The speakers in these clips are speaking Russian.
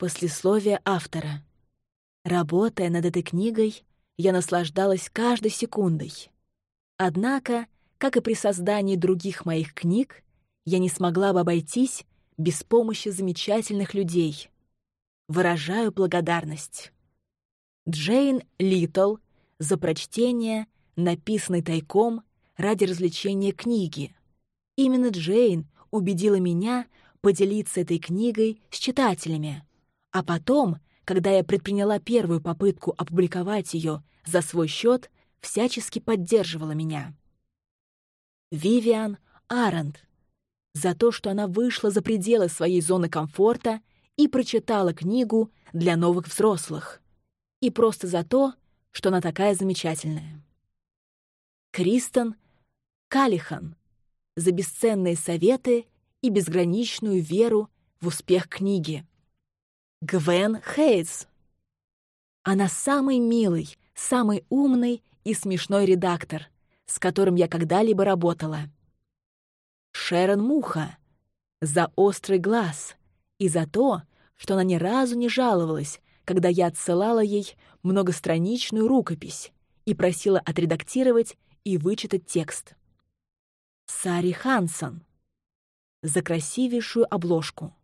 Послесловие автора. Работая над этой книгой, я наслаждалась каждой секундой. Однако, как и при создании других моих книг, я не смогла бы обойтись без помощи замечательных людей. Выражаю благодарность. Джейн Литтл за прочтение, написанной тайком ради развлечения книги. Именно Джейн убедила меня поделиться этой книгой с читателями. А потом, когда я предприняла первую попытку опубликовать ее за свой счет, всячески поддерживала меня. Вивиан Арент за то, что она вышла за пределы своей зоны комфорта и прочитала книгу для новых взрослых. И просто за то, что она такая замечательная. Кристен Калихан за бесценные советы и безграничную веру в успех книги. Гвен Хейтс. Она самый милый, самый умный и смешной редактор, с которым я когда-либо работала. Шерон Муха за острый глаз и за то, что она ни разу не жаловалась, когда я отсылала ей многостраничную рукопись и просила отредактировать и вычитать текст. Сари Хансон за красивейшую обложку.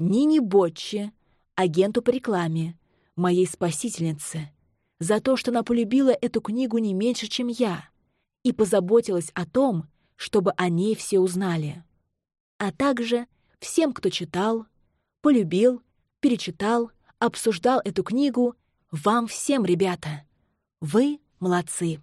Нини Ботчи, агенту по рекламе, моей спасительнице, за то, что она полюбила эту книгу не меньше, чем я, и позаботилась о том, чтобы о ней все узнали. А также всем, кто читал, полюбил, перечитал, обсуждал эту книгу, вам всем, ребята. Вы молодцы.